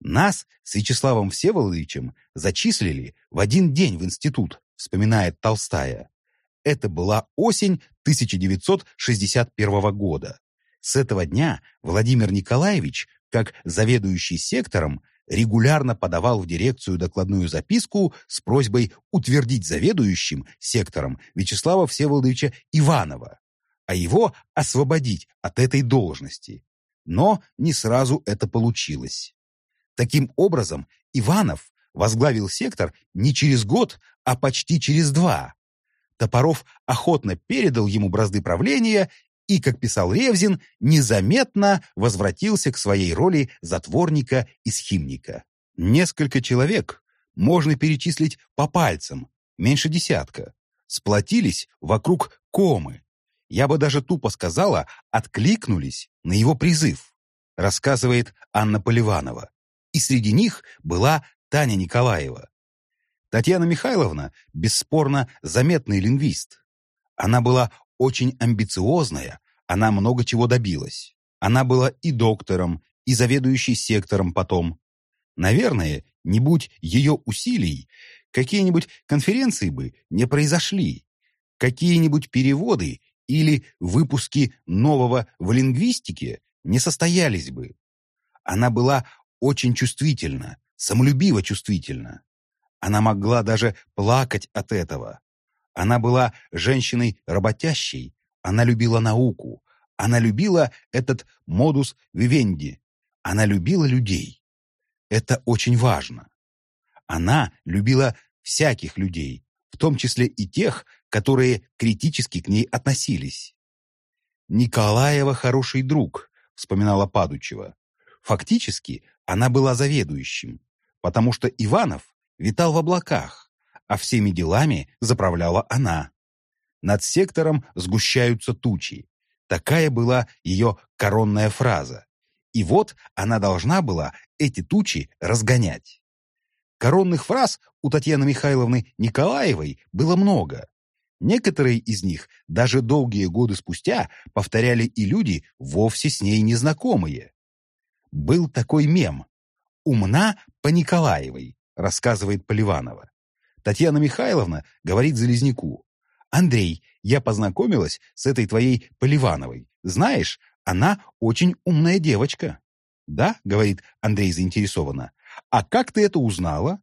Нас с Вячеславом Всеволодовичем зачислили в один день в институт, вспоминает Толстая. Это была осень 1961 года. С этого дня Владимир Николаевич, как заведующий сектором, регулярно подавал в дирекцию докладную записку с просьбой утвердить заведующим сектором Вячеслава Всеволодовича Иванова, а его освободить от этой должности. Но не сразу это получилось. Таким образом, Иванов возглавил сектор не через год, а почти через два. Топоров охотно передал ему бразды правления и, как писал Ревзин, незаметно возвратился к своей роли затворника и схимника. Несколько человек, можно перечислить по пальцам, меньше десятка, сплотились вокруг комы. Я бы даже тупо сказала, откликнулись на его призыв, рассказывает Анна Поливанова. И среди них была Таня Николаева. Татьяна Михайловна, бесспорно, заметный лингвист. Она была очень амбициозная, она много чего добилась. Она была и доктором, и заведующей сектором потом. Наверное, не будь ее усилий, какие-нибудь конференции бы не произошли, какие-нибудь переводы или выпуски нового в лингвистике не состоялись бы. Она была очень чувствительна, самолюбиво чувствительна. Она могла даже плакать от этого. Она была женщиной работящей, она любила науку, она любила этот модус вивенди, она любила людей. Это очень важно. Она любила всяких людей, в том числе и тех, которые критически к ней относились. «Николаева хороший друг», — вспоминала Падучева. Фактически она была заведующим, потому что Иванов витал в облаках, а всеми делами заправляла она. Над сектором сгущаются тучи. Такая была ее коронная фраза. И вот она должна была эти тучи разгонять. Коронных фраз у Татьяны Михайловны Николаевой было много. Некоторые из них даже долгие годы спустя повторяли и люди, вовсе с ней незнакомые. Был такой мем «Умна по Николаевой», рассказывает Поливанова. Татьяна Михайловна говорит Залезняку. «Андрей, я познакомилась с этой твоей Поливановой. Знаешь, она очень умная девочка». «Да», — говорит Андрей заинтересованно. «А как ты это узнала?»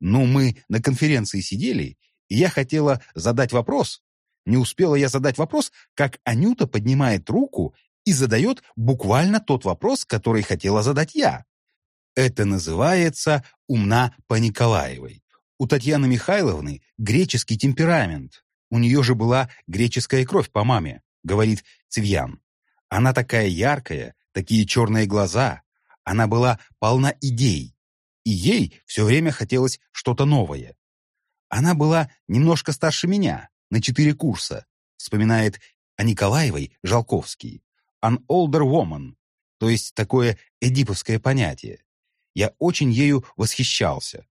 «Ну, мы на конференции сидели, и я хотела задать вопрос. Не успела я задать вопрос, как Анюта поднимает руку и задает буквально тот вопрос, который хотела задать я. Это называется «умна по Николаевой». У Татьяны Михайловны греческий темперамент. У нее же была греческая кровь по маме, говорит Цивьян. Она такая яркая, такие черные глаза. Она была полна идей. И ей все время хотелось что-то новое. Она была немножко старше меня, на четыре курса, вспоминает о Николаевой Жалковский. An older woman, то есть такое эдиповское понятие. Я очень ею восхищался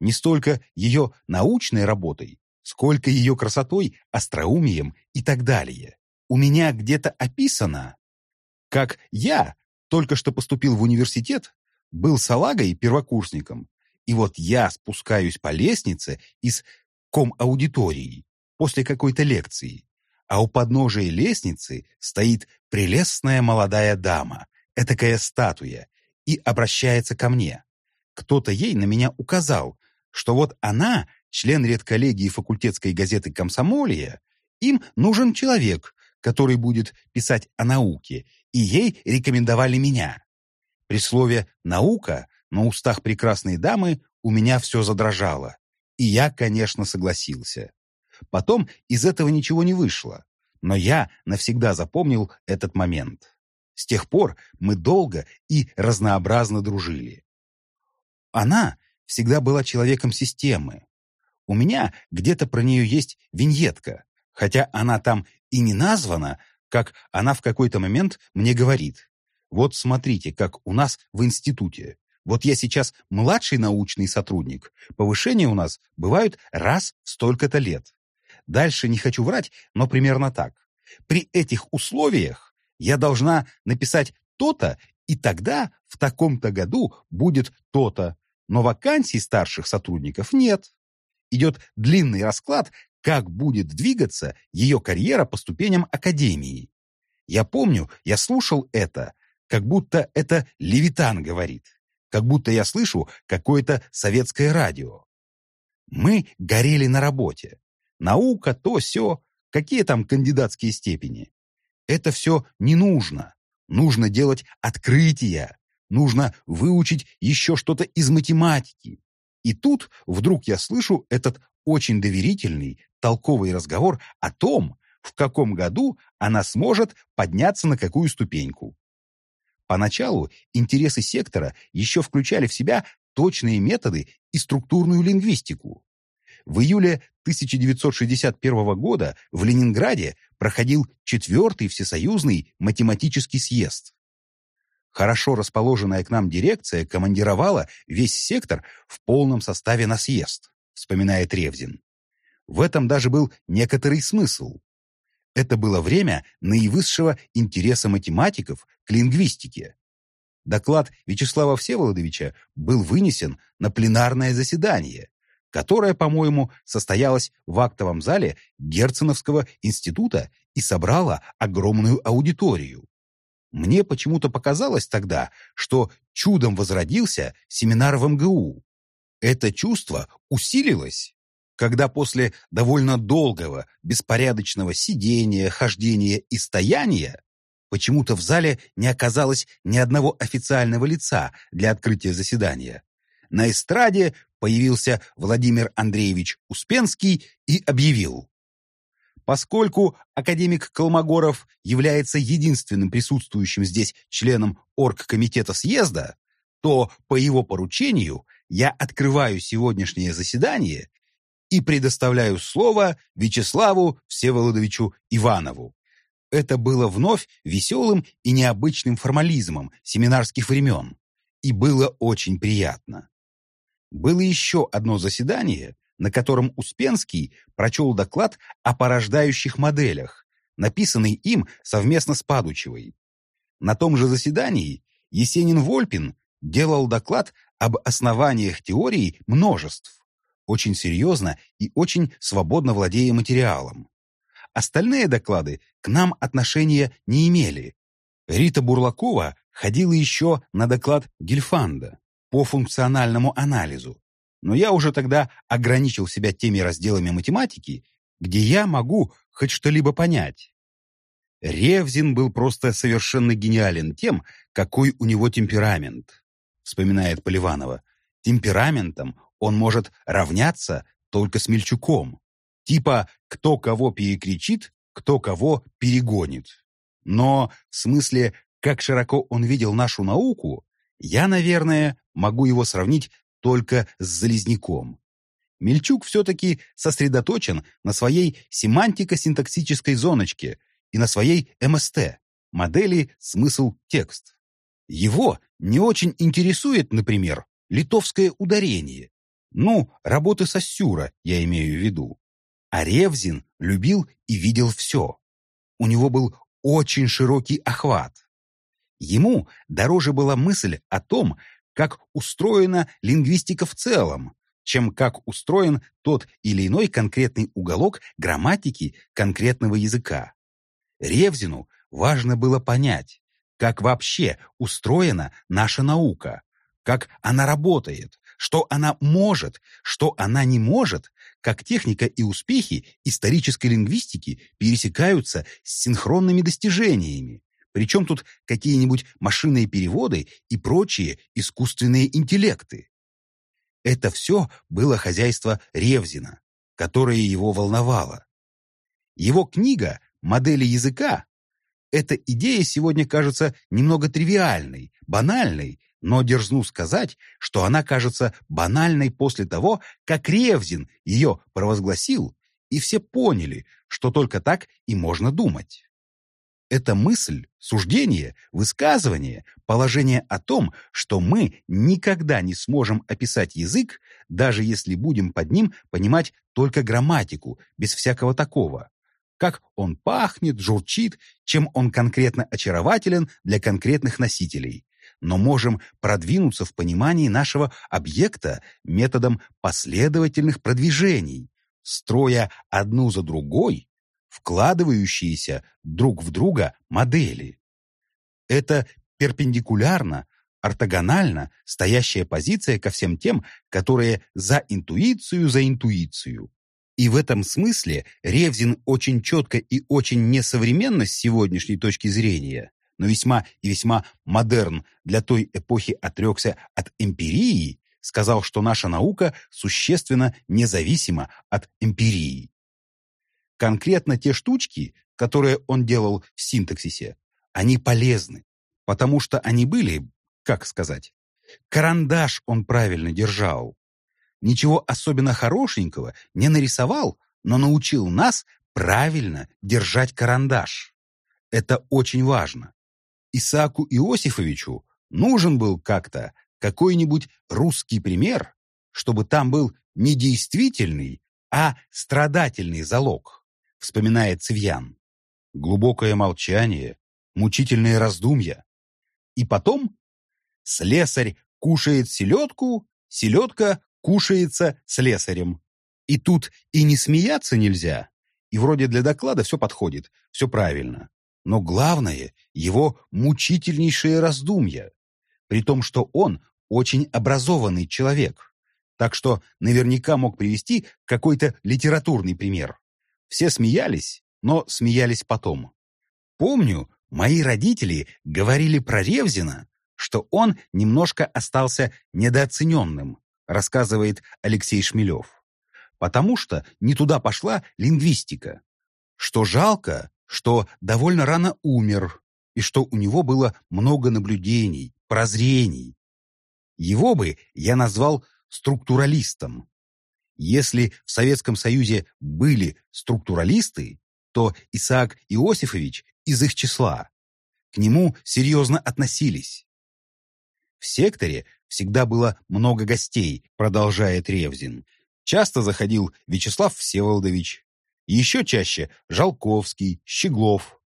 не столько ее научной работой, сколько ее красотой, остроумием и так далее. У меня где-то описано, как я только что поступил в университет, был салагой первокурсником, и вот я спускаюсь по лестнице из ком-аудитории после какой-то лекции, а у подножия лестницы стоит прелестная молодая дама, этакая статуя, и обращается ко мне. Кто-то ей на меня указал, что вот она, член редколлегии факультетской газеты «Комсомолия», им нужен человек, который будет писать о науке, и ей рекомендовали меня. При слове «наука» на устах прекрасной дамы у меня все задрожало, и я, конечно, согласился. Потом из этого ничего не вышло, но я навсегда запомнил этот момент. С тех пор мы долго и разнообразно дружили. Она всегда была человеком системы. У меня где-то про нее есть виньетка, хотя она там и не названа, как она в какой-то момент мне говорит. Вот смотрите, как у нас в институте. Вот я сейчас младший научный сотрудник. Повышения у нас бывают раз в столько-то лет. Дальше не хочу врать, но примерно так. При этих условиях я должна написать то-то И тогда в таком-то году будет то-то, но вакансий старших сотрудников нет. Идет длинный расклад, как будет двигаться ее карьера по ступеням академии. Я помню, я слушал это, как будто это Левитан говорит, как будто я слышу какое-то советское радио. Мы горели на работе. Наука, то, все, какие там кандидатские степени. Это все не нужно. Нужно делать открытия. Нужно выучить еще что-то из математики. И тут вдруг я слышу этот очень доверительный, толковый разговор о том, в каком году она сможет подняться на какую ступеньку. Поначалу интересы сектора еще включали в себя точные методы и структурную лингвистику. В июле 1961 года в Ленинграде проходил четвертый всесоюзный математический съезд. Хорошо расположенная к нам дирекция командировала весь сектор в полном составе на съезд, вспоминает Ревзин. В этом даже был некоторый смысл. Это было время наивысшего интереса математиков к лингвистике. Доклад Вячеслава Всеволодовича был вынесен на пленарное заседание, которое, по-моему, состоялось в актовом зале Герценовского института и собрало огромную аудиторию. Мне почему-то показалось тогда, что чудом возродился семинар в МГУ. Это чувство усилилось, когда после довольно долгого, беспорядочного сидения, хождения и стояния почему-то в зале не оказалось ни одного официального лица для открытия заседания. На эстраде появился Владимир Андреевич Успенский и объявил Поскольку академик Колмогоров является единственным присутствующим здесь членом оргкомитета съезда, то по его поручению я открываю сегодняшнее заседание и предоставляю слово Вячеславу Всеволодовичу Иванову. Это было вновь веселым и необычным формализмом семинарских времен, и было очень приятно. Было еще одно заседание, на котором Успенский прочел доклад о порождающих моделях, написанный им совместно с Падучевой. На том же заседании Есенин-Вольпин делал доклад об основаниях теории множеств, очень серьезно и очень свободно владея материалом. Остальные доклады к нам отношения не имели. Рита Бурлакова ходила еще на доклад Гельфанда по функциональному анализу, но я уже тогда ограничил себя теми разделами математики, где я могу хоть что-либо понять. Ревзин был просто совершенно гениален тем, какой у него темперамент, вспоминает Поливанова. Темпераментом он может равняться только с Мельчуком. Типа кто кого перекричит, кто кого перегонит. Но в смысле, как широко он видел нашу науку, я, наверное, могу его сравнить только с Залезняком. Мельчук все-таки сосредоточен на своей семантико-синтаксической зоночке и на своей МСТ, модели «смысл-текст». Его не очень интересует, например, литовское ударение. Ну, работы со Сюра, я имею в виду. А Ревзин любил и видел все. У него был очень широкий охват. Ему дороже была мысль о том, как устроена лингвистика в целом, чем как устроен тот или иной конкретный уголок грамматики конкретного языка. Ревзину важно было понять, как вообще устроена наша наука, как она работает, что она может, что она не может, как техника и успехи исторической лингвистики пересекаются с синхронными достижениями, причем тут какие-нибудь машинные переводы и прочие искусственные интеллекты? Это все было хозяйство Ревзина, которое его волновало. Его книга «Модели языка» Эта идея сегодня кажется немного тривиальной, банальной, но дерзну сказать, что она кажется банальной после того, как Ревзин ее провозгласил, и все поняли, что только так и можно думать. Это мысль, суждение, высказывание, положение о том, что мы никогда не сможем описать язык, даже если будем под ним понимать только грамматику, без всякого такого. Как он пахнет, журчит, чем он конкретно очарователен для конкретных носителей. но можем продвинуться в понимании нашего объекта методом последовательных продвижений, строя одну за другой вкладывающиеся друг в друга модели. Это перпендикулярно, ортогонально стоящая позиция ко всем тем, которые за интуицию за интуицию. И в этом смысле Ревзин очень четко и очень несовременно с сегодняшней точки зрения но весьма и весьма модерн для той эпохи отрекся от эмпирии, сказал, что наша наука существенно независима от эмпирии. Конкретно те штучки, которые он делал в синтаксисе, они полезны, потому что они были, как сказать, карандаш он правильно держал. Ничего особенно хорошенького не нарисовал, но научил нас правильно держать карандаш. Это очень важно. Исааку Иосифовичу нужен был как-то какой-нибудь русский пример, чтобы там был не действительный, а страдательный залог, вспоминает Цивьян. Глубокое молчание, мучительные раздумья. И потом слесарь кушает селедку, селедка кушается слесарем. И тут и не смеяться нельзя, и вроде для доклада все подходит, все правильно. Но главное — его мучительнейшее раздумья, при том, что он очень образованный человек, так что наверняка мог привести какой-то литературный пример. Все смеялись, но смеялись потом. Помню, мои родители говорили про Ревзина, что он немножко остался недооцененным, рассказывает Алексей Шмелев. Потому что не туда пошла лингвистика. Что жалко, что довольно рано умер и что у него было много наблюдений, прозрений. Его бы я назвал структуралистом. Если в Советском Союзе были структуралисты, то Исаак Иосифович из их числа. К нему серьезно относились. В секторе всегда было много гостей, продолжает Ревзин. Часто заходил Вячеслав Всеволодович, еще чаще Жалковский, Щеглов,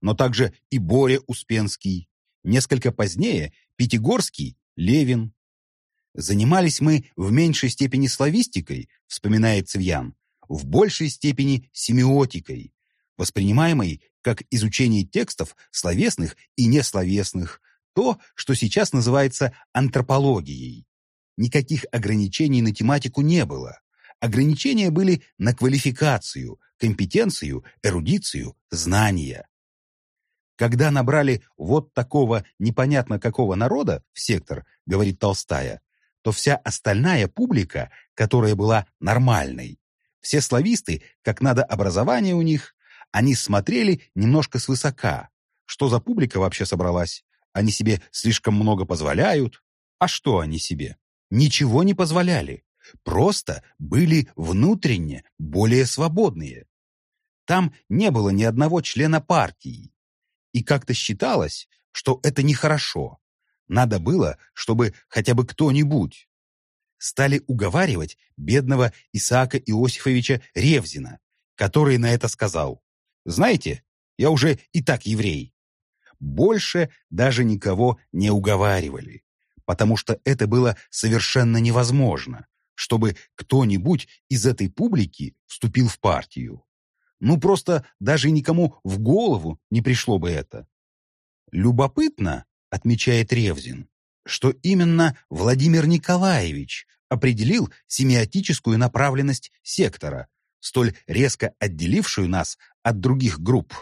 но также и Боря Успенский, несколько позднее Пятигорский, Левин. Занимались мы в меньшей степени славистикой, вспоминает Цивьян, в большей степени семиотикой, воспринимаемой как изучение текстов словесных и несловесных, то, что сейчас называется антропологией. Никаких ограничений на тематику не было. Ограничения были на квалификацию, компетенцию, эрудицию, знания. Когда набрали вот такого непонятно какого народа в сектор, говорит Толстая, то вся остальная публика, которая была нормальной, все слависты, как надо образование у них, они смотрели немножко свысока. Что за публика вообще собралась? Они себе слишком много позволяют? А что они себе? Ничего не позволяли. Просто были внутренне более свободные. Там не было ни одного члена партии. И как-то считалось, что это нехорошо. Надо было, чтобы хотя бы кто-нибудь. Стали уговаривать бедного Исаака Иосифовича Ревзина, который на это сказал. «Знаете, я уже и так еврей». Больше даже никого не уговаривали, потому что это было совершенно невозможно, чтобы кто-нибудь из этой публики вступил в партию. Ну, просто даже никому в голову не пришло бы это. Любопытно, отмечает Ревзин, что именно Владимир Николаевич определил семиотическую направленность сектора, столь резко отделившую нас от других групп.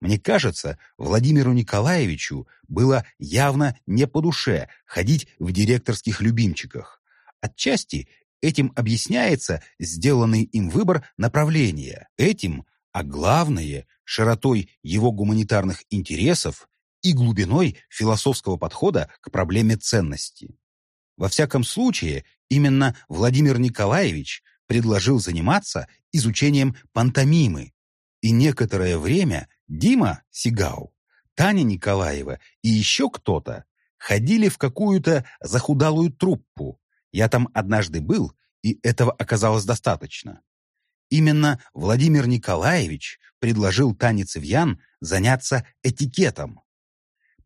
Мне кажется, Владимиру Николаевичу было явно не по душе ходить в директорских любимчиках. Отчасти Этим объясняется сделанный им выбор направления. Этим, а главное, широтой его гуманитарных интересов и глубиной философского подхода к проблеме ценности. Во всяком случае, именно Владимир Николаевич предложил заниматься изучением пантомимы, и некоторое время Дима Сигау, Таня Николаева и еще кто-то ходили в какую-то захудалую труппу, я там однажды был, и этого оказалось достаточно. Именно Владимир Николаевич предложил Тане Цивьян заняться этикетом.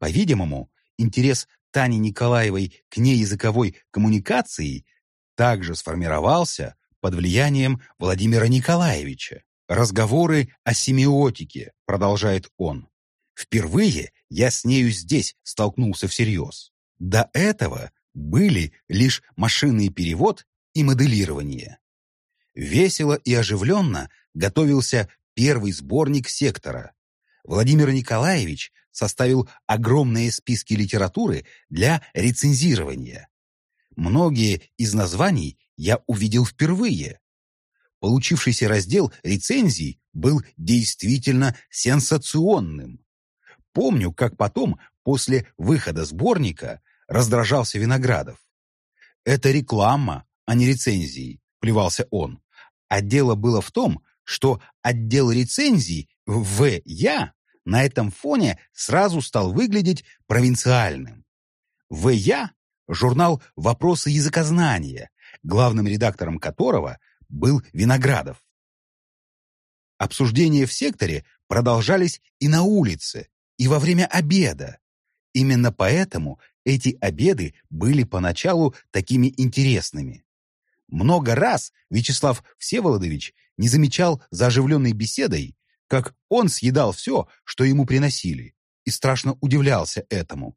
По-видимому, интерес Тани Николаевой к неязыковой коммуникации также сформировался под влиянием Владимира Николаевича. «Разговоры о семиотике», — продолжает он. «Впервые я с нею здесь столкнулся всерьез. До этого были лишь машинный перевод и моделирование. Весело и оживленно готовился первый сборник сектора. Владимир Николаевич составил огромные списки литературы для рецензирования. Многие из названий я увидел впервые. Получившийся раздел рецензий был действительно сенсационным. Помню, как потом, после выхода сборника, раздражался Виноградов. «Это реклама, а не рецензии», — плевался он. А дело было в том, что отдел рецензий в «Я» на этом фоне сразу стал выглядеть провинциальным. В «Я» — журнал «Вопросы языкознания», главным редактором которого был Виноградов. Обсуждения в секторе продолжались и на улице, и во время обеда. Именно поэтому эти обеды были поначалу такими интересными. Много раз Вячеслав Всеволодович не замечал за оживленной беседой, как он съедал все, что ему приносили, и страшно удивлялся этому.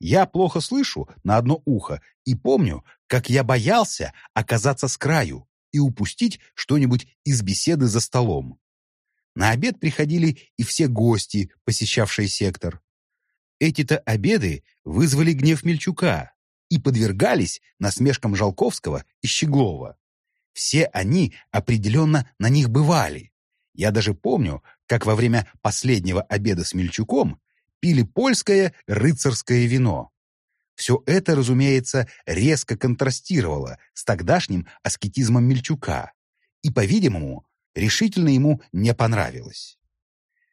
Я плохо слышу на одно ухо и помню, как я боялся оказаться с краю и упустить что-нибудь из беседы за столом. На обед приходили и все гости, посещавшие сектор. Эти-то обеды вызвали гнев Мельчука и подвергались насмешкам Жалковского и Щеглова. Все они определенно на них бывали. Я даже помню, как во время последнего обеда с Мельчуком пили польское рыцарское вино. Все это, разумеется, резко контрастировало с тогдашним аскетизмом Мельчука и, по-видимому, решительно ему не понравилось.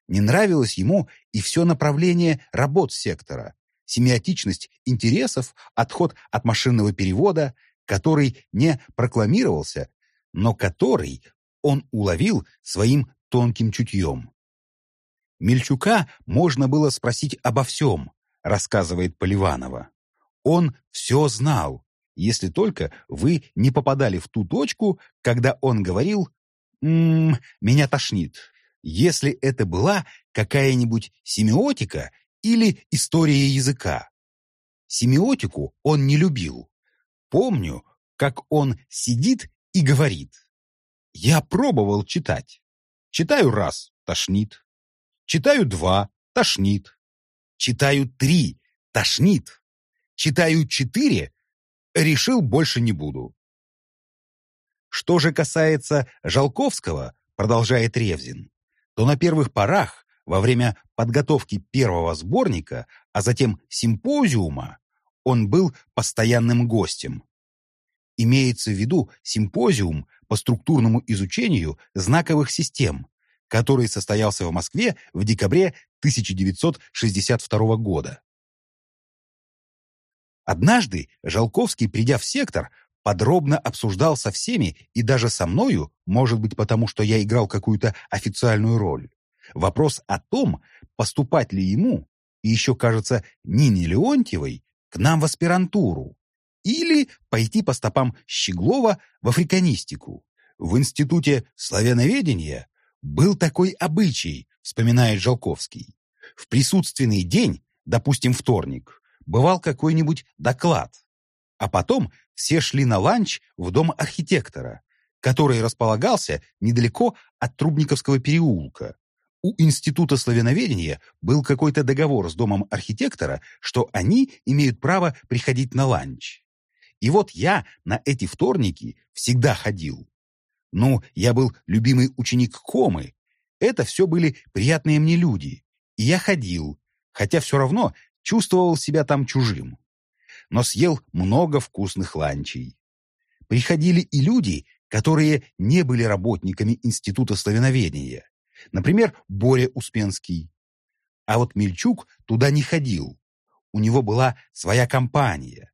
Не нравилось ему и все направление работ сектора, семиотичность интересов, отход от машинного перевода, который не прокламировался, но который он уловил своим тонким чутьем. Мельчука можно было спросить обо всем, рассказывает Поливанова. Он все знал, если только вы не попадали в ту точку, когда он говорил «М -м, «меня тошнит», если это была какая-нибудь семиотика или история языка. Семиотику он не любил. Помню, как он сидит и говорит. Я пробовал читать. Читаю раз — тошнит. Читаю два — тошнит. Читаю три — тошнит. Читаю четыре — решил больше не буду. Что же касается Жалковского, продолжает Ревзин, то на первых порах, во время подготовки первого сборника, а затем симпозиума, он был постоянным гостем. Имеется в виду симпозиум по структурному изучению знаковых систем, который состоялся в Москве в декабре 1962 года. Однажды Жалковский, придя в сектор, подробно обсуждал со всеми и даже со мною, может быть потому, что я играл какую-то официальную роль, вопрос о том, поступать ли ему, и еще, кажется, Нине Леонтьевой, к нам в аспирантуру, или пойти по стопам Щеглова в африканистику. В Институте славяноведения был такой обычай, вспоминает Жалковский. В присутственный день, допустим, вторник, бывал какой-нибудь доклад, а потом все шли на ланч в дом архитектора, который располагался недалеко от Трубниковского переулка. У Института славяноведения был какой-то договор с домом архитектора, что они имеют право приходить на ланч. И вот я на эти вторники всегда ходил. Ну, я был любимый ученик Комы. Это все были приятные мне люди. И я ходил, хотя все равно чувствовал себя там чужим но съел много вкусных ланчей. Приходили и люди, которые не были работниками Института славяноведения. Например, Боря Успенский. А вот Мельчук туда не ходил. У него была своя компания.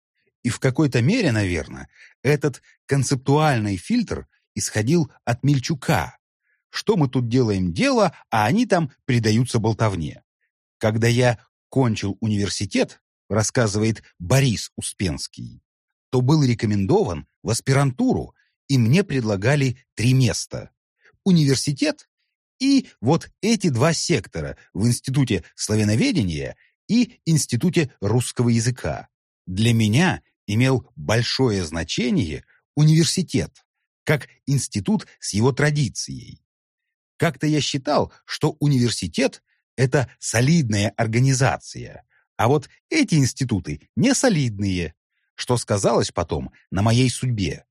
И в какой-то мере, наверное, этот концептуальный фильтр исходил от Мельчука. Что мы тут делаем дело, а они там предаются болтовне. Когда я кончил университет, рассказывает Борис Успенский, то был рекомендован в аспирантуру, и мне предлагали три места. Университет и вот эти два сектора в Институте славяноведения и Институте русского языка. Для меня имел большое значение университет, как институт с его традицией. Как-то я считал, что университет – это солидная организация, а вот эти институты не солидные, что сказалось потом на моей судьбе.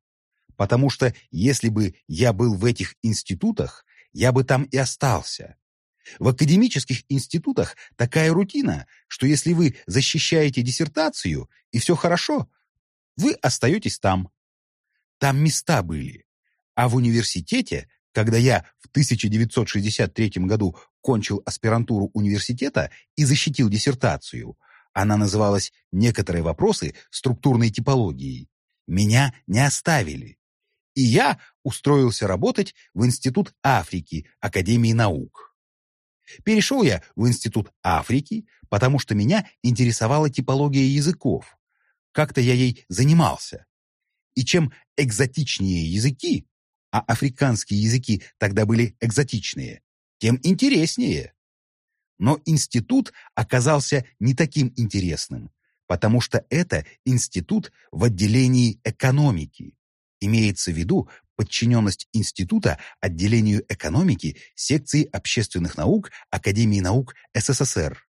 Потому что если бы я был в этих институтах, я бы там и остался. В академических институтах такая рутина, что если вы защищаете диссертацию и все хорошо, вы остаетесь там. Там места были. А в университете, когда я в 1963 году кончил аспирантуру университета и защитил диссертацию, она называлась «Некоторые вопросы структурной типологии», меня не оставили и я устроился работать в Институт Африки Академии наук. Перешел я в Институт Африки, потому что меня интересовала типология языков. Как-то я ей занимался. И чем экзотичнее языки, а африканские языки тогда были экзотичные, тем интереснее. Но институт оказался не таким интересным, потому что это институт в отделении экономики. Имеется в виду подчиненность института отделению экономики секции общественных наук Академии наук СССР.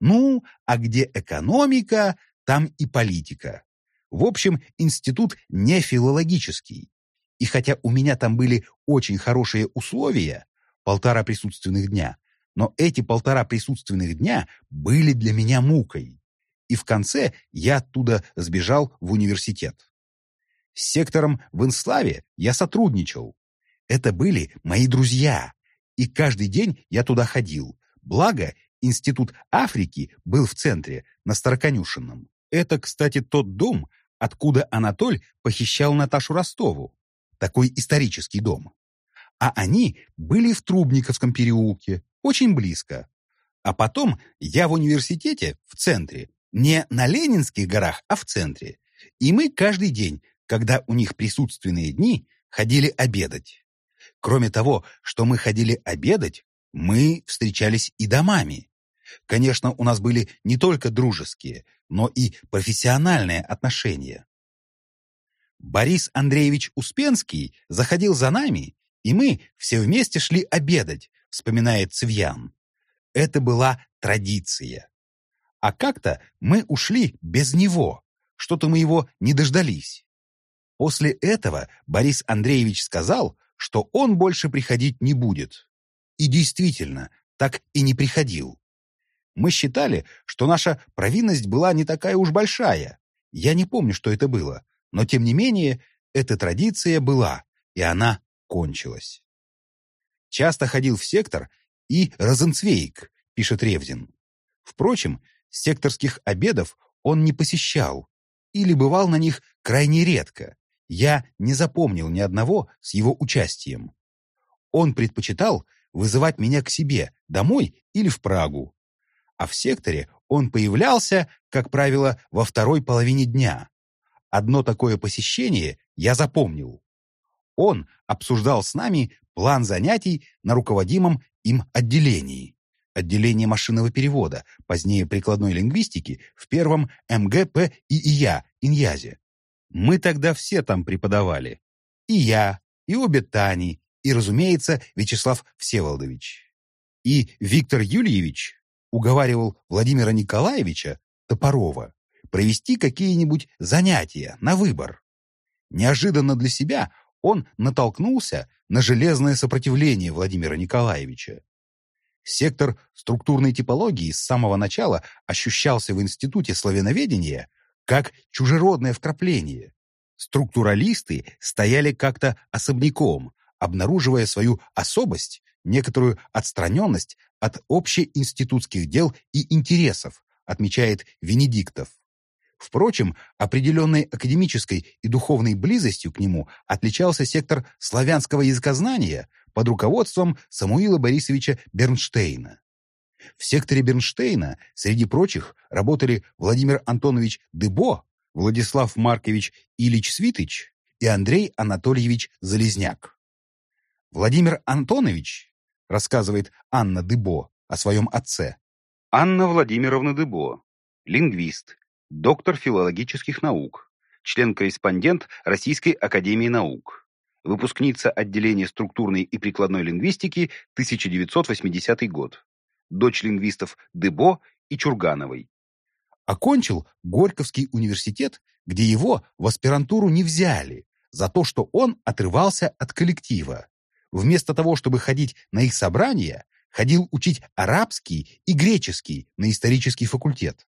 Ну, а где экономика, там и политика. В общем, институт не филологический. И хотя у меня там были очень хорошие условия, полтора присутственных дня, но эти полтора присутственных дня были для меня мукой. И в конце я оттуда сбежал в университет. С сектором в Инславе я сотрудничал. Это были мои друзья, и каждый день я туда ходил. Благо, Институт Африки был в центре, на Староконюшенном. Это, кстати, тот дом, откуда Анатоль похищал Наташу Ростову. Такой исторический дом. А они были в Трубниковском переулке, очень близко. А потом я в университете, в центре, не на Ленинских горах, а в центре. И мы каждый день когда у них присутственные дни, ходили обедать. Кроме того, что мы ходили обедать, мы встречались и домами. Конечно, у нас были не только дружеские, но и профессиональные отношения. Борис Андреевич Успенский заходил за нами, и мы все вместе шли обедать, вспоминает Цивьян. Это была традиция. А как-то мы ушли без него, что-то мы его не дождались. После этого Борис Андреевич сказал, что он больше приходить не будет. И действительно, так и не приходил. Мы считали, что наша провинность была не такая уж большая. Я не помню, что это было, но тем не менее, эта традиция была, и она кончилась. Часто ходил в сектор и Розенцвейк, пишет Ревзин. Впрочем, секторских обедов он не посещал или бывал на них крайне редко, я не запомнил ни одного с его участием. Он предпочитал вызывать меня к себе, домой или в Прагу. А в секторе он появлялся, как правило, во второй половине дня. Одно такое посещение я запомнил. Он обсуждал с нами план занятий на руководимом им отделении. Отделение машинного перевода, позднее прикладной лингвистики, в первом МГП и ИЯ, Иньязе. Мы тогда все там преподавали. И я, и обе Тани, и, разумеется, Вячеслав Всеволодович. И Виктор Юльевич уговаривал Владимира Николаевича Топорова провести какие-нибудь занятия на выбор. Неожиданно для себя он натолкнулся на железное сопротивление Владимира Николаевича. Сектор структурной типологии с самого начала ощущался в Институте славяноведения как чужеродное вкрапление. Структуралисты стояли как-то особняком, обнаруживая свою особость, некоторую отстраненность от общеинститутских дел и интересов, отмечает Венедиктов. Впрочем, определенной академической и духовной близостью к нему отличался сектор славянского языкознания под руководством Самуила Борисовича Бернштейна. В секторе Бернштейна среди прочих работали Владимир Антонович Дебо, Владислав Маркович Ильич Свитыч и Андрей Анатольевич Залезняк. Владимир Антонович, рассказывает Анна Дебо о своем отце. Анна Владимировна Дебо, лингвист, доктор филологических наук, член-корреспондент Российской академии наук, выпускница отделения структурной и прикладной лингвистики 1980 год, дочь лингвистов Дебо и Чургановой. Окончил Горьковский университет, где его в аспирантуру не взяли, за то, что он отрывался от коллектива. Вместо того, чтобы ходить на их собрания, ходил учить арабский и греческий на исторический факультет.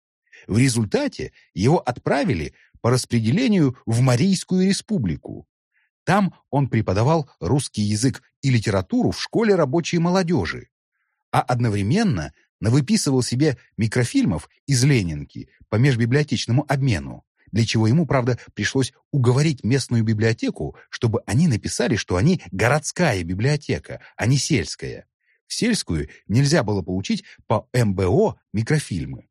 В результате его отправили по распределению в Марийскую республику. Там он преподавал русский язык и литературу в школе рабочей молодежи, а одновременно навыписывал себе микрофильмов из Ленинки по межбиблиотечному обмену, для чего ему, правда, пришлось уговорить местную библиотеку, чтобы они написали, что они городская библиотека, а не сельская. В сельскую нельзя было получить по МБО микрофильмы.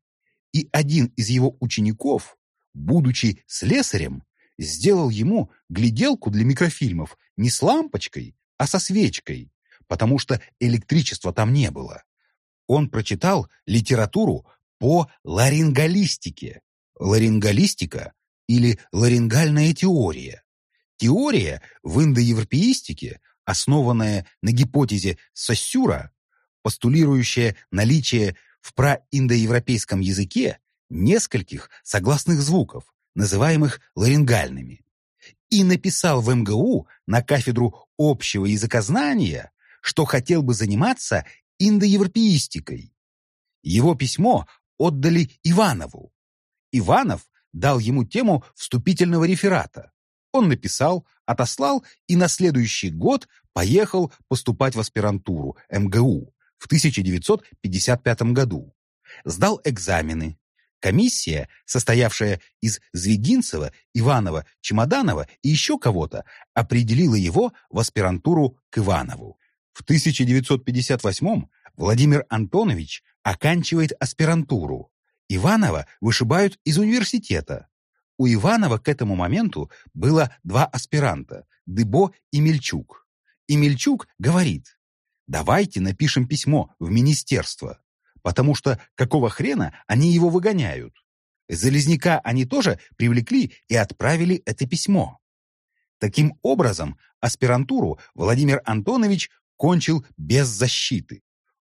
И один из его учеников, будучи слесарем, сделал ему гляделку для микрофильмов не с лампочкой, а со свечкой, потому что электричества там не было. Он прочитал литературу по ларингалистике. Ларингалистика или ларингальная теория. Теория в индоевропеистике, основанная на гипотезе Сассюра, постулирующая наличие в праиндоевропейском языке нескольких согласных звуков, называемых ларингальными, и написал в МГУ на кафедру общего языкознания, что хотел бы заниматься индоевропеистикой. Его письмо отдали Иванову. Иванов дал ему тему вступительного реферата. Он написал, отослал и на следующий год поехал поступать в аспирантуру МГУ в 1955 году. Сдал экзамены. Комиссия, состоявшая из Звегинцева, Иванова, Чемоданова и еще кого-то, определила его в аспирантуру к Иванову. В 1958 Владимир Антонович оканчивает аспирантуру. Иванова вышибают из университета. У Иванова к этому моменту было два аспиранта – Дыбо и Мельчук. И Мельчук говорит, давайте напишем письмо в министерство, потому что какого хрена они его выгоняют. Залезняка они тоже привлекли и отправили это письмо. Таким образом, аспирантуру Владимир Антонович кончил без защиты.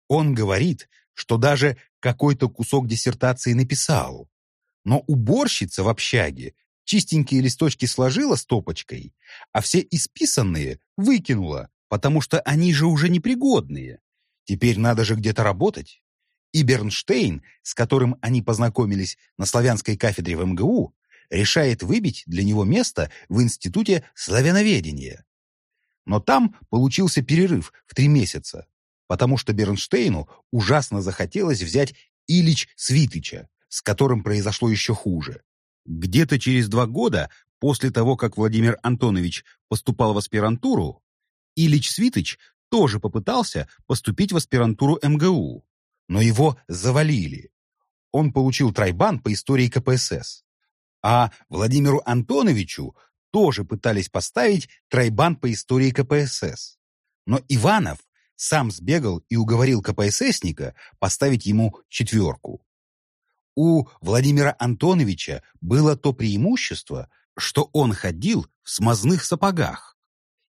Он говорит, что даже какой-то кусок диссертации написал. Но уборщица в общаге чистенькие листочки сложила стопочкой, а все исписанные выкинула, потому что они же уже непригодные. Теперь надо же где-то работать. И Бернштейн, с которым они познакомились на славянской кафедре в МГУ, решает выбить для него место в Институте славяноведения. Но там получился перерыв в три месяца, потому что Бернштейну ужасно захотелось взять Ильич Свитыча, с которым произошло еще хуже. Где-то через два года после того, как Владимир Антонович поступал в аспирантуру, Ильич Свитыч тоже попытался поступить в аспирантуру МГУ, но его завалили. Он получил тройбан по истории КПСС. А Владимиру Антоновичу тоже пытались поставить тройбан по истории КПСС. Но Иванов сам сбегал и уговорил КПССника поставить ему четверку. У Владимира Антоновича было то преимущество, что он ходил в смазных сапогах.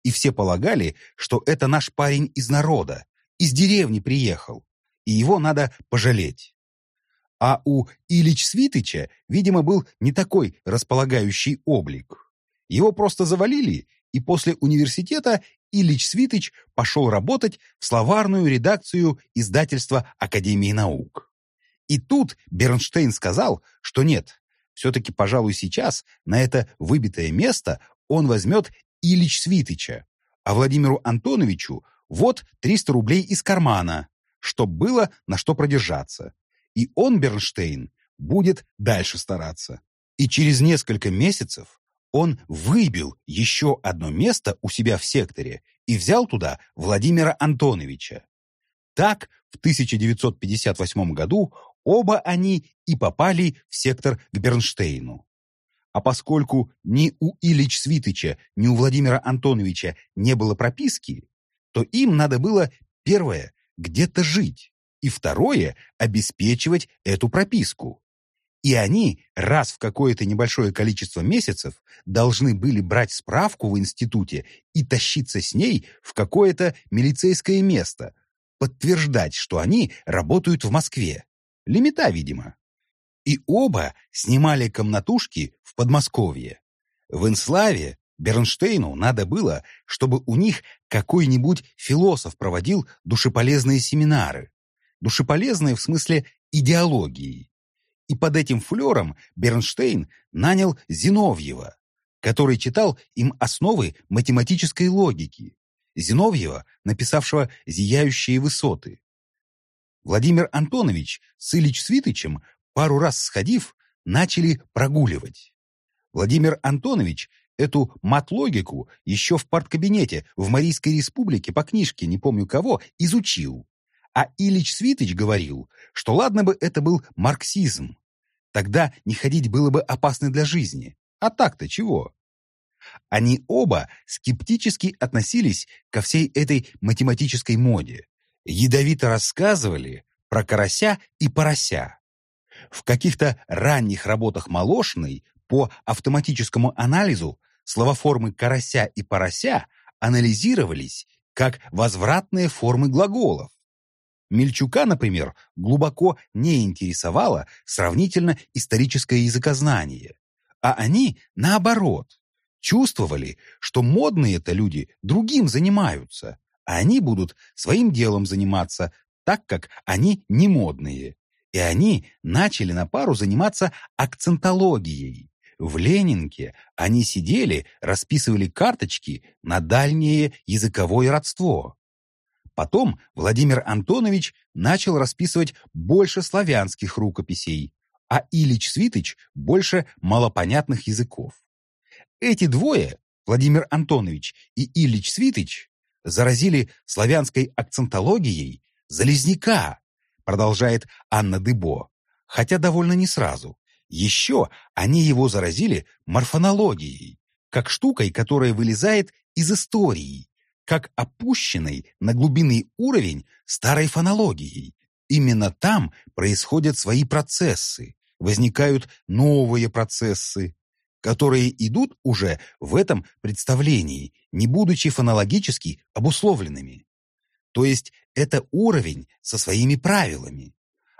И все полагали, что это наш парень из народа, из деревни приехал, и его надо пожалеть. А у Ильич Свитыча, видимо, был не такой располагающий облик. Его просто завалили, и после университета Ильич Свитыч пошел работать в словарную редакцию издательства Академии наук. И тут Бернштейн сказал, что нет, все-таки, пожалуй, сейчас на это выбитое место он возьмет Ильич Свитыча, а Владимиру Антоновичу вот 300 рублей из кармана, чтоб было на что продержаться. И он, Бернштейн, будет дальше стараться. И через несколько месяцев он выбил еще одно место у себя в секторе и взял туда Владимира Антоновича. Так, в 1958 году оба они и попали в сектор к Бернштейну. А поскольку ни у Ильич Свитыча, ни у Владимира Антоновича не было прописки, то им надо было, первое, где-то жить, и второе, обеспечивать эту прописку. И они раз в какое-то небольшое количество месяцев должны были брать справку в институте и тащиться с ней в какое-то милицейское место, подтверждать, что они работают в Москве. Лимита, видимо. И оба снимали комнатушки в Подмосковье. В Инславе Бернштейну надо было, чтобы у них какой-нибудь философ проводил душеполезные семинары. Душеполезные в смысле идеологии. И под этим флером Бернштейн нанял Зиновьева, который читал им основы математической логики. Зиновьева, написавшего «Зияющие высоты». Владимир Антонович с Ильич Свитычем, пару раз сходив, начали прогуливать. Владимир Антонович эту мат-логику еще в парткабинете в Марийской республике по книжке, не помню кого, изучил. А Ильич Свитыч говорил, что ладно бы это был марксизм. Тогда не ходить было бы опасно для жизни. А так-то чего? Они оба скептически относились ко всей этой математической моде. Ядовито рассказывали про карася и порося. В каких-то ранних работах Молошиной по автоматическому анализу словоформы «карася» и «порося» анализировались как возвратные формы глаголов. Мельчука, например, глубоко не интересовало сравнительно историческое языкознание, а они, наоборот, чувствовали, что модные-то люди другим занимаются, а они будут своим делом заниматься, так как они не модные. И они начали на пару заниматься акцентологией. В Ленинке они сидели, расписывали карточки на дальнее языковое родство. Потом Владимир Антонович начал расписывать больше славянских рукописей, а Ильич Свитыч больше малопонятных языков. Эти двое, Владимир Антонович и Ильич Свитыч, заразили славянской акцентологией Залезняка, продолжает Анна Дыбо, хотя довольно не сразу. Еще они его заразили морфонологией, как штукой, которая вылезает из истории, как опущенной на глубинный уровень старой фонологией. Именно там происходят свои процессы, возникают новые процессы, которые идут уже в этом представлении, не будучи фонологически обусловленными. То есть это уровень со своими правилами.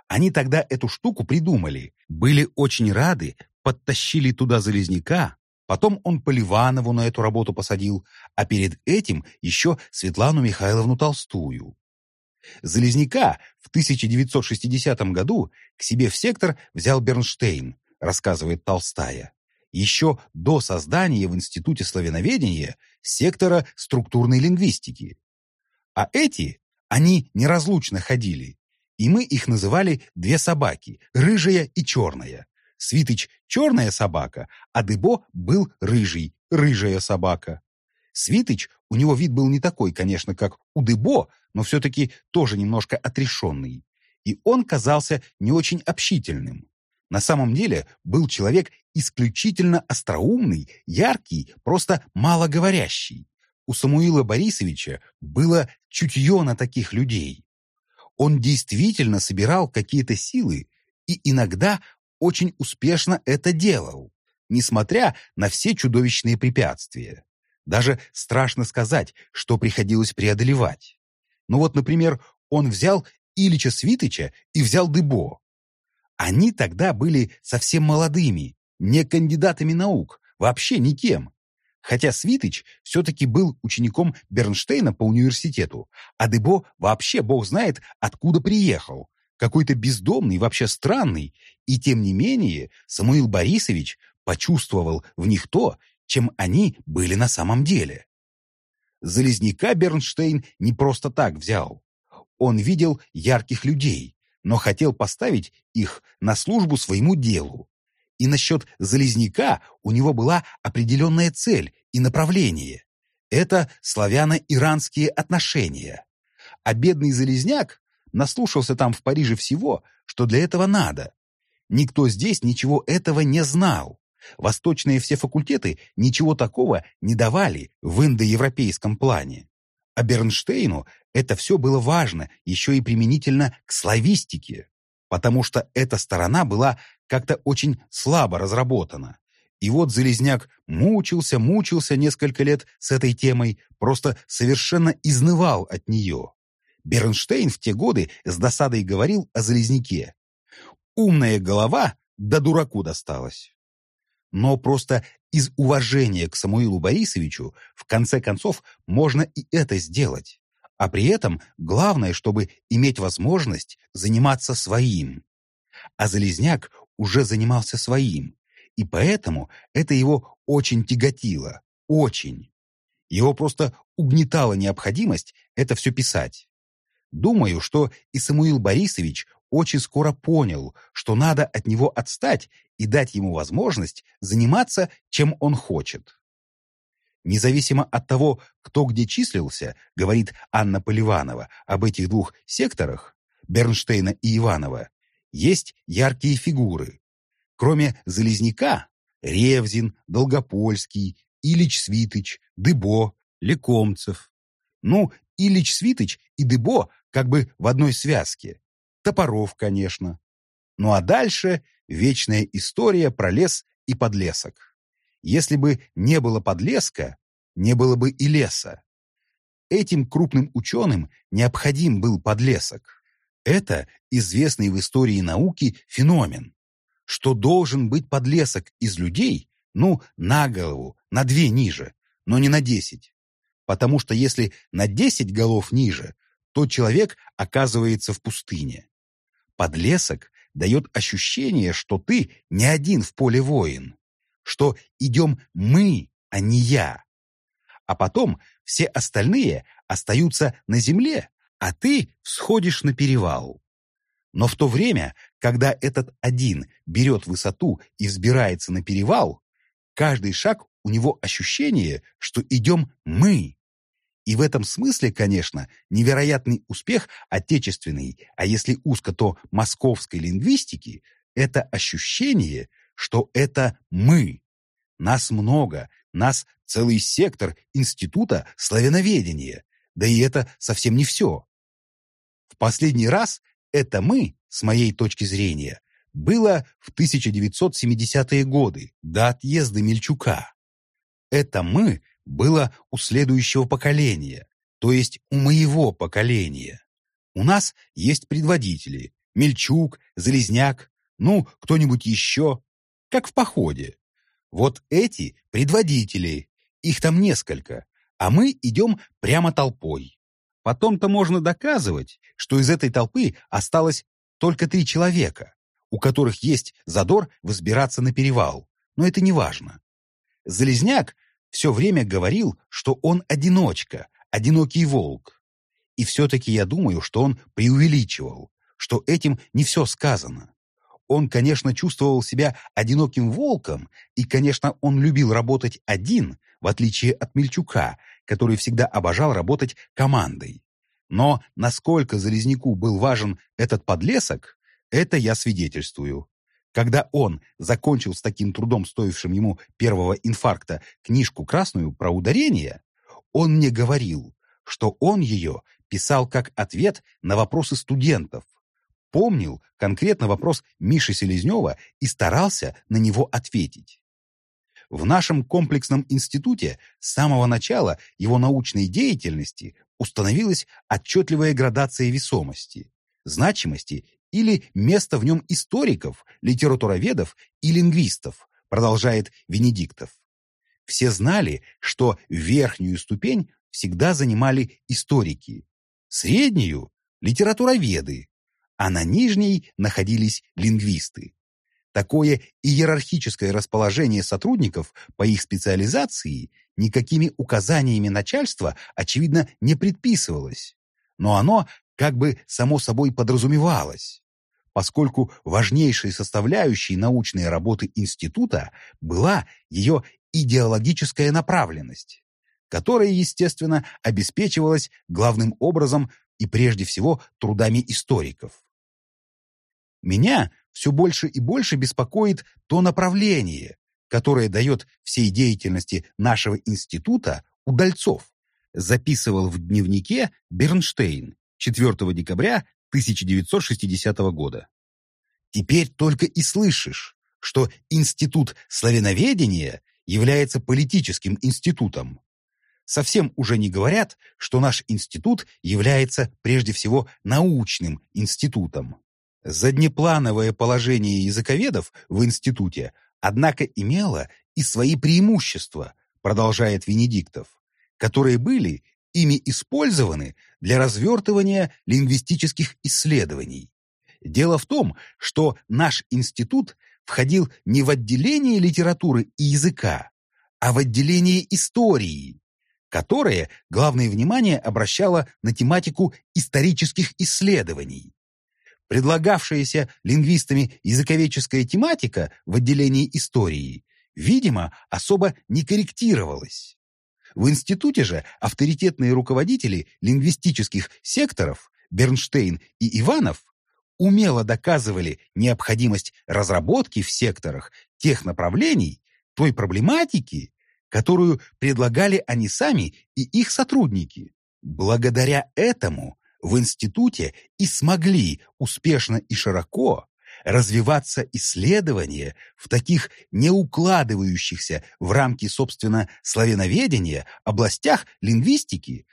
Они тогда эту штуку придумали, были очень рады, подтащили туда Залезняка, Потом он Поливанову на эту работу посадил, а перед этим еще Светлану Михайловну Толстую. Залезняка в 1960 году к себе в сектор взял Бернштейн, рассказывает Толстая. Еще до создания в Институте славяноведения сектора структурной лингвистики. А эти, они неразлучно ходили, и мы их называли «две собаки» — рыжая и черная. Свитыч — черная собака, а Дыбо был рыжий, рыжая собака. Свитыч, у него вид был не такой, конечно, как у Дыбо, но все-таки тоже немножко отрешенный. И он казался не очень общительным. На самом деле был человек исключительно остроумный, яркий, просто малоговорящий. У Самуила Борисовича было чутье на таких людей. Он действительно собирал какие-то силы, и иногда очень успешно это делал, несмотря на все чудовищные препятствия. Даже страшно сказать, что приходилось преодолевать. Ну вот, например, он взял Ильича Свитыча и взял Дыбо. Они тогда были совсем молодыми, не кандидатами наук, вообще никем. Хотя Свитыч все-таки был учеником Бернштейна по университету, а Дебо вообще бог знает, откуда приехал, какой-то бездомный, вообще странный, и тем не менее Самуил Борисович почувствовал в них то, чем они были на самом деле. Залезняка Бернштейн не просто так взял. Он видел ярких людей, но хотел поставить их на службу своему делу. И насчет Залезняка у него была определенная цель и направление. Это славяно-иранские отношения. А бедный Залезняк наслушался там в Париже всего, что для этого надо. Никто здесь ничего этого не знал. Восточные все факультеты ничего такого не давали в индоевропейском плане. А Бернштейну это все было важно еще и применительно к славистике, потому что эта сторона была как-то очень слабо разработана. И вот Залезняк мучился, мучился несколько лет с этой темой, просто совершенно изнывал от нее. Бернштейн в те годы с досадой говорил о Залезняке. «Умная голова да дураку досталась» но просто из уважения к Самуилу Борисовичу в конце концов можно и это сделать. А при этом главное, чтобы иметь возможность заниматься своим. А Залезняк уже занимался своим, и поэтому это его очень тяготило, очень. Его просто угнетала необходимость это все писать. Думаю, что и Самуил Борисович очень скоро понял, что надо от него отстать и дать ему возможность заниматься, чем он хочет. Независимо от того, кто где числился, говорит Анна Поливанова об этих двух секторах, Бернштейна и Иванова, есть яркие фигуры. Кроме Залезняка, Ревзин, Долгопольский, Ильич Свитыч, Дыбо, Лекомцев. Ну, Ильич Свитыч и Дыбо как бы в одной связке. Топоров, конечно. Ну а дальше вечная история про лес и подлесок. Если бы не было подлеска, не было бы и леса. Этим крупным ученым необходим был подлесок. Это известный в истории науки феномен, что должен быть подлесок из людей, ну, на голову, на две ниже, но не на десять. Потому что если на десять голов ниже, то человек оказывается в пустыне. Подлесок дает ощущение, что ты не один в поле воин, что идем мы, а не я. А потом все остальные остаются на земле, а ты всходишь на перевал. Но в то время, когда этот один берет высоту и взбирается на перевал, каждый шаг у него ощущение, что идем мы. И в этом смысле, конечно, невероятный успех отечественной, а если узко, то московской лингвистики – это ощущение, что это мы. Нас много, нас целый сектор Института славяноведения. Да и это совсем не все. В последний раз это мы, с моей точки зрения, было в 1970-е годы, до отъезда Мельчука. Это мы было у следующего поколения, то есть у моего поколения. У нас есть предводители – Мельчук, Залезняк, ну, кто-нибудь еще, как в походе. Вот эти предводители, их там несколько, а мы идем прямо толпой. Потом-то можно доказывать, что из этой толпы осталось только три человека, у которых есть задор взбираться на перевал, но это не важно. Залезняк все время говорил, что он одиночка, одинокий волк. И все-таки я думаю, что он преувеличивал, что этим не все сказано. Он, конечно, чувствовал себя одиноким волком, и, конечно, он любил работать один, в отличие от Мельчука, который всегда обожал работать командой. Но насколько Залезняку был важен этот подлесок, это я свидетельствую. Когда он закончил с таким трудом, стоившим ему первого инфаркта, книжку красную про ударение, он мне говорил, что он ее писал как ответ на вопросы студентов, помнил конкретно вопрос Миши Селезнева и старался на него ответить. В нашем комплексном институте с самого начала его научной деятельности установилась отчетливая градация весомости, значимости или место в нем историков, литературоведов и лингвистов, продолжает Венедиктов. Все знали, что верхнюю ступень всегда занимали историки, среднюю – литературоведы, а на нижней находились лингвисты. Такое иерархическое расположение сотрудников по их специализации никакими указаниями начальства, очевидно, не предписывалось. Но оно как бы само собой подразумевалось, поскольку важнейшей составляющей научной работы института была ее идеологическая направленность, которая, естественно, обеспечивалась главным образом и прежде всего трудами историков. Меня все больше и больше беспокоит то направление, которое дает всей деятельности нашего института удальцов, записывал в дневнике Бернштейн 4 декабря 1960 года. Теперь только и слышишь, что Институт славяноведения является политическим институтом. Совсем уже не говорят, что наш институт является прежде всего научным институтом. Заднеплановое положение языковедов в институте, однако, имело и свои преимущества, продолжает Венедиктов, которые были ими использованы для развертывания лингвистических исследований. Дело в том, что наш институт входил не в отделение литературы и языка, а в отделение истории, которое главное внимание обращало на тематику исторических исследований. Предлагавшаяся лингвистами языковедческая тематика в отделении истории, видимо, особо не корректировалась. В институте же авторитетные руководители лингвистических секторов Бернштейн и Иванов умело доказывали необходимость разработки в секторах тех направлений, той проблематики, которую предлагали они сами и их сотрудники. Благодаря этому в институте и смогли успешно и широко развиваться исследования в таких не укладывающихся в рамки, собственно, славяноведения областях лингвистики,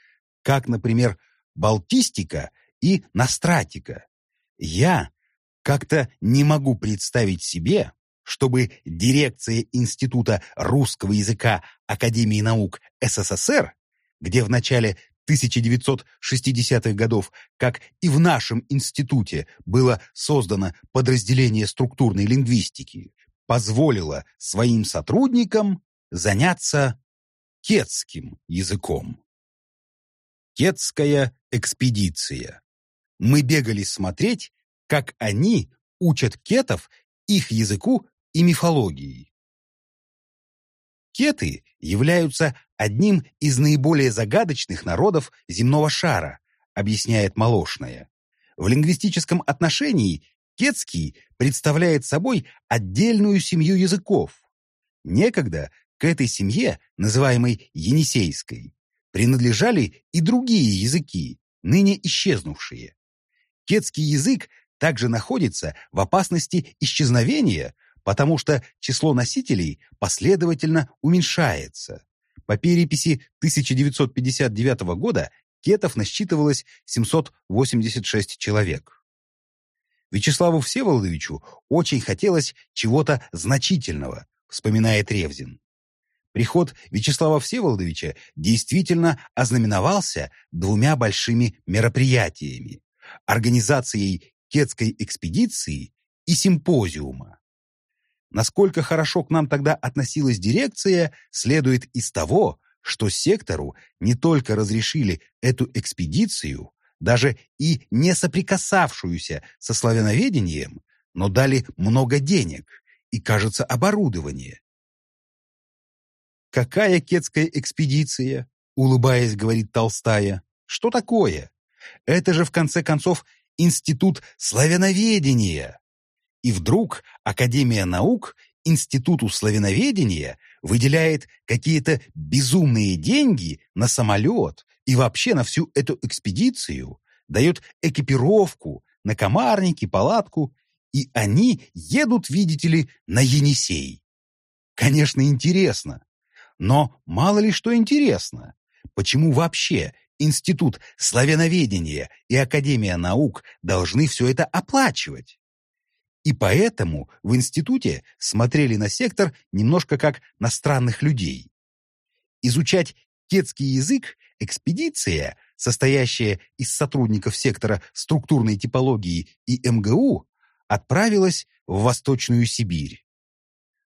как, например, балтистика и настратика. Я как-то не могу представить себе, чтобы дирекция Института русского языка Академии наук СССР, где в начале 1960-х годов, как и в нашем институте было создано подразделение структурной лингвистики, позволило своим сотрудникам заняться кетским языком. Кетская экспедиция. Мы бегали смотреть, как они учат кетов их языку и мифологии. Кеты являются одним из наиболее загадочных народов земного шара, объясняет Молошная. В лингвистическом отношении кетский представляет собой отдельную семью языков. Некогда к этой семье, называемой Енисейской, принадлежали и другие языки, ныне исчезнувшие. Кетский язык также находится в опасности исчезновения потому что число носителей последовательно уменьшается. По переписи 1959 года кетов насчитывалось 786 человек. Вячеславу Всеволодовичу очень хотелось чего-то значительного, вспоминает Ревзин. Приход Вячеслава Всеволодовича действительно ознаменовался двумя большими мероприятиями – организацией Кетской экспедиции и симпозиума. Насколько хорошо к нам тогда относилась дирекция, следует из того, что сектору не только разрешили эту экспедицию, даже и не соприкасавшуюся со славяноведением, но дали много денег и, кажется, оборудование. «Какая кетская экспедиция?» — улыбаясь, говорит Толстая. «Что такое? Это же, в конце концов, институт славяноведения!» И вдруг Академия наук Институту славяноведения выделяет какие-то безумные деньги на самолет и вообще на всю эту экспедицию, дает экипировку, на комарники, палатку, и они едут, видите ли, на Енисей. Конечно, интересно. Но мало ли что интересно. Почему вообще Институт славяноведения и Академия наук должны все это оплачивать? И поэтому в институте смотрели на сектор немножко как на странных людей. Изучать кетский язык экспедиция, состоящая из сотрудников сектора структурной типологии и МГУ, отправилась в Восточную Сибирь.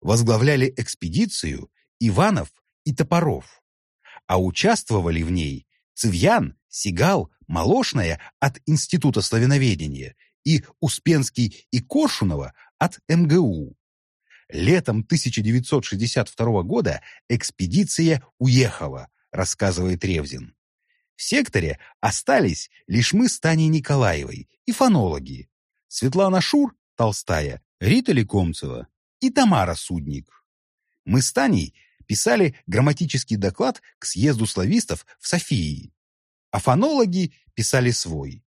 Возглавляли экспедицию Иванов и Топоров, а участвовали в ней Цивьян, Сигал, Молошная от Института славяноведения и Успенский и Коршунова от МГУ. Летом 1962 года экспедиция уехала, рассказывает Ревзин. В секторе остались лишь мы с Таней Николаевой и фонологи. Светлана Шур, Толстая, Рита Лекомцева и Тамара Судник. Мы с Таней писали грамматический доклад к съезду славистов в Софии, а фонологи писали свой.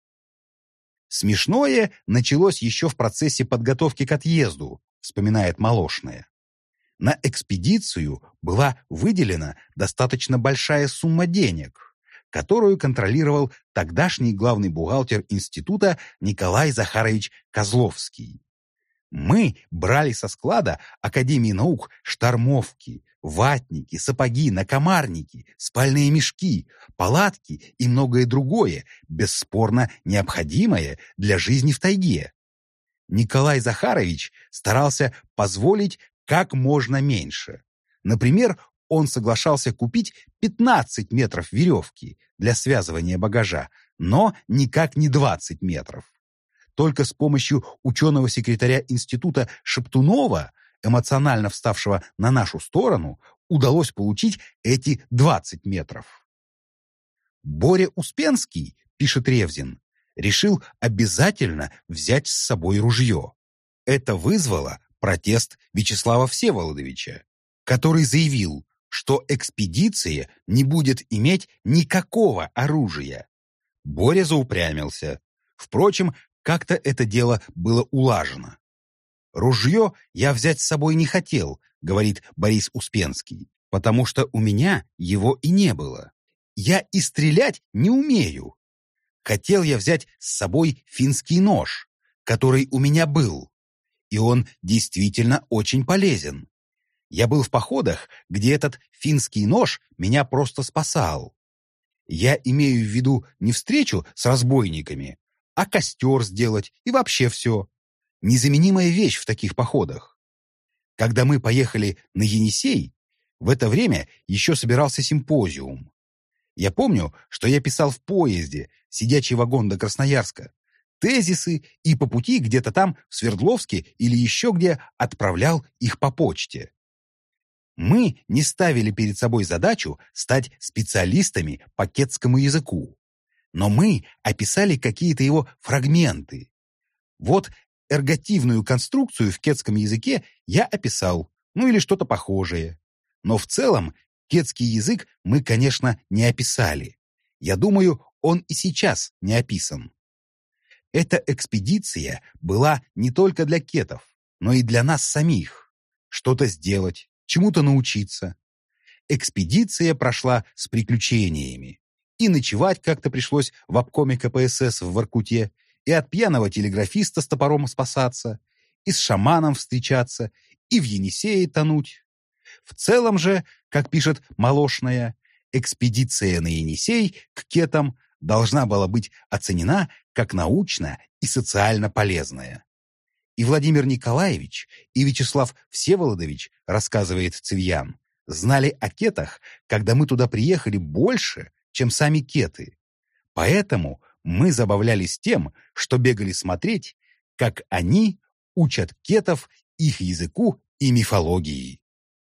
Смешное началось еще в процессе подготовки к отъезду, вспоминает Молошная. На экспедицию была выделена достаточно большая сумма денег, которую контролировал тогдашний главный бухгалтер института Николай Захарович Козловский. Мы брали со склада Академии наук штормовки, ватники, сапоги, накомарники, спальные мешки, палатки и многое другое, бесспорно необходимое для жизни в тайге. Николай Захарович старался позволить как можно меньше. Например, он соглашался купить 15 метров веревки для связывания багажа, но никак не 20 метров. Только с помощью ученого-секретаря института Шептунова, эмоционально вставшего на нашу сторону, удалось получить эти 20 метров. Боря Успенский, пишет Ревзин, решил обязательно взять с собой ружье. Это вызвало протест Вячеслава Всеволодовича, который заявил, что экспедиция не будет иметь никакого оружия. Боря заупрямился. Впрочем, как-то это дело было улажено. «Ружье я взять с собой не хотел», — говорит Борис Успенский, «потому что у меня его и не было. Я и стрелять не умею. Хотел я взять с собой финский нож, который у меня был, и он действительно очень полезен. Я был в походах, где этот финский нож меня просто спасал. Я имею в виду не встречу с разбойниками, а костер сделать и вообще все. Незаменимая вещь в таких походах. Когда мы поехали на Енисей, в это время еще собирался симпозиум. Я помню, что я писал в поезде, сидячий вагон до Красноярска, тезисы и по пути где-то там, в Свердловске или еще где, отправлял их по почте. Мы не ставили перед собой задачу стать специалистами по кетскому языку но мы описали какие-то его фрагменты. Вот эрготивную конструкцию в кетском языке я описал, ну или что-то похожее. Но в целом кетский язык мы, конечно, не описали. Я думаю, он и сейчас не описан. Эта экспедиция была не только для кетов, но и для нас самих. Что-то сделать, чему-то научиться. Экспедиция прошла с приключениями и ночевать как-то пришлось в обкоме КПСС в Воркуте, и от пьяного телеграфиста с топором спасаться, и с шаманом встречаться, и в Енисее тонуть. В целом же, как пишет Молошная, экспедиция на Енисей к кетам должна была быть оценена как научно и социально полезная. И Владимир Николаевич, и Вячеслав Всеволодович, рассказывает Цивьян, знали о кетах, когда мы туда приехали больше, чем сами кеты. Поэтому мы забавлялись тем, что бегали смотреть, как они учат кетов их языку и мифологии.